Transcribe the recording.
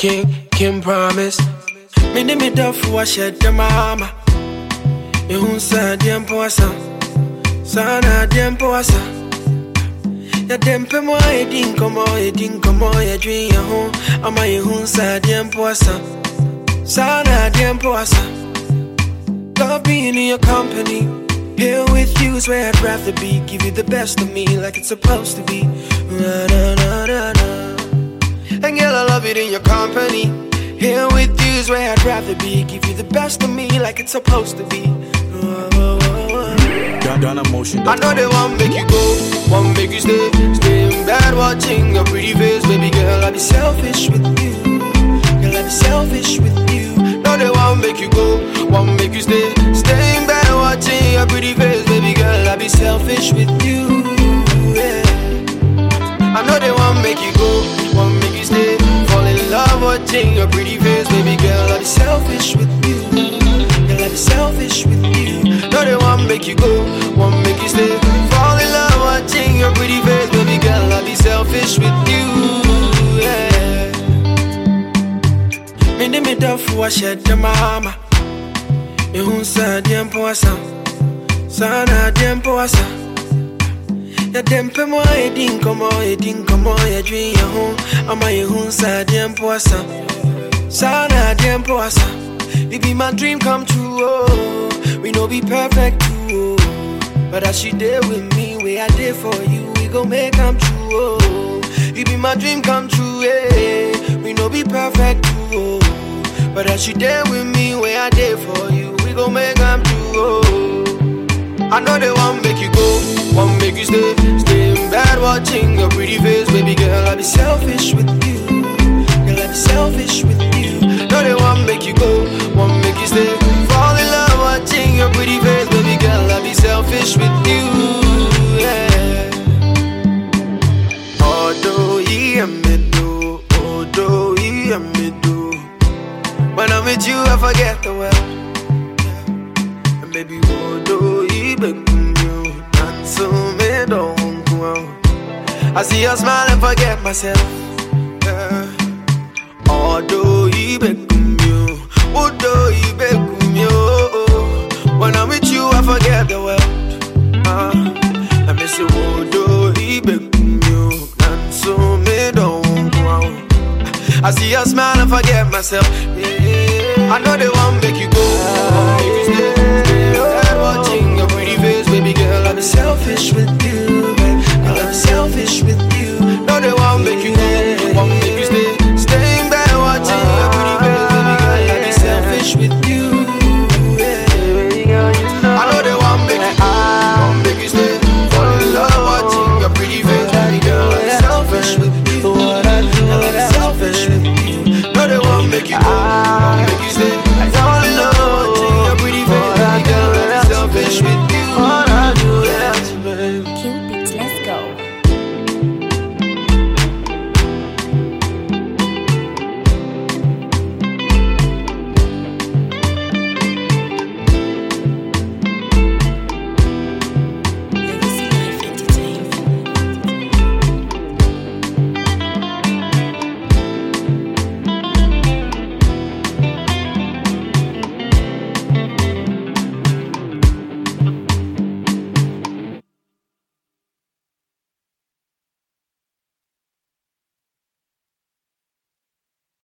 King, King Promise. Me ni me duff wa shed the mama. Me hun sa diem poasa. Sana diem poasa. Ya dem pe mo e din komo oh, e din komo oh, ya dream ya ho. Ama ye hun sa diem poasa. Sana diem poasa. Love being in your company. Here with you is where I'd rather be. Give you the best of me like it's supposed to be. Na, na, na, na, na. And girl, I love it in your company. Here with you is where I'd rather be. Give you the best of me like it's supposed to be. Ghana motion. I know they want make you go, want make you stay, stay in bed watching your pretty face, baby girl. I be selfish with you, girl. I be selfish with you. Watching your pretty face, baby girl. I be selfish with you, girl. I be selfish with you. Know they want make you go, want make you stay, fall in love watching your pretty face, baby girl. I be selfish with you, yeah. Me ni me duff wa shed the mama. Me hun sa diem poasa, sana diem poasa. Ya dem e din komo e din komo ya dream ya ho. Ama ye hun sa diem poasa, sana diem poasa. It be my dream come true, oh. We no be perfect, too, oh. But as she there with me, where I did for you, we gon' make come true, oh. It be my dream come true, yeah. We no be perfect, too, oh. But as she there with me, where I did for you, we gon' make come true, oh. I know they want make you go, make you stay, stay in bed watching your pretty face, baby girl. I be selfish with you, girl. I be selfish with you. Know they want make you go, want make you stay, fall in love watching your pretty face, baby girl. I be selfish with you, yeah. Although he me do, although he do. When I'm with you, I forget the world. And baby, although he been I see your smile and forget myself. Yeah. Although you, although he been you. When I'm with you, I forget the world. Uh, I miss you, although you, and so me don't go. I see your smile and forget myself. I know they want make you go,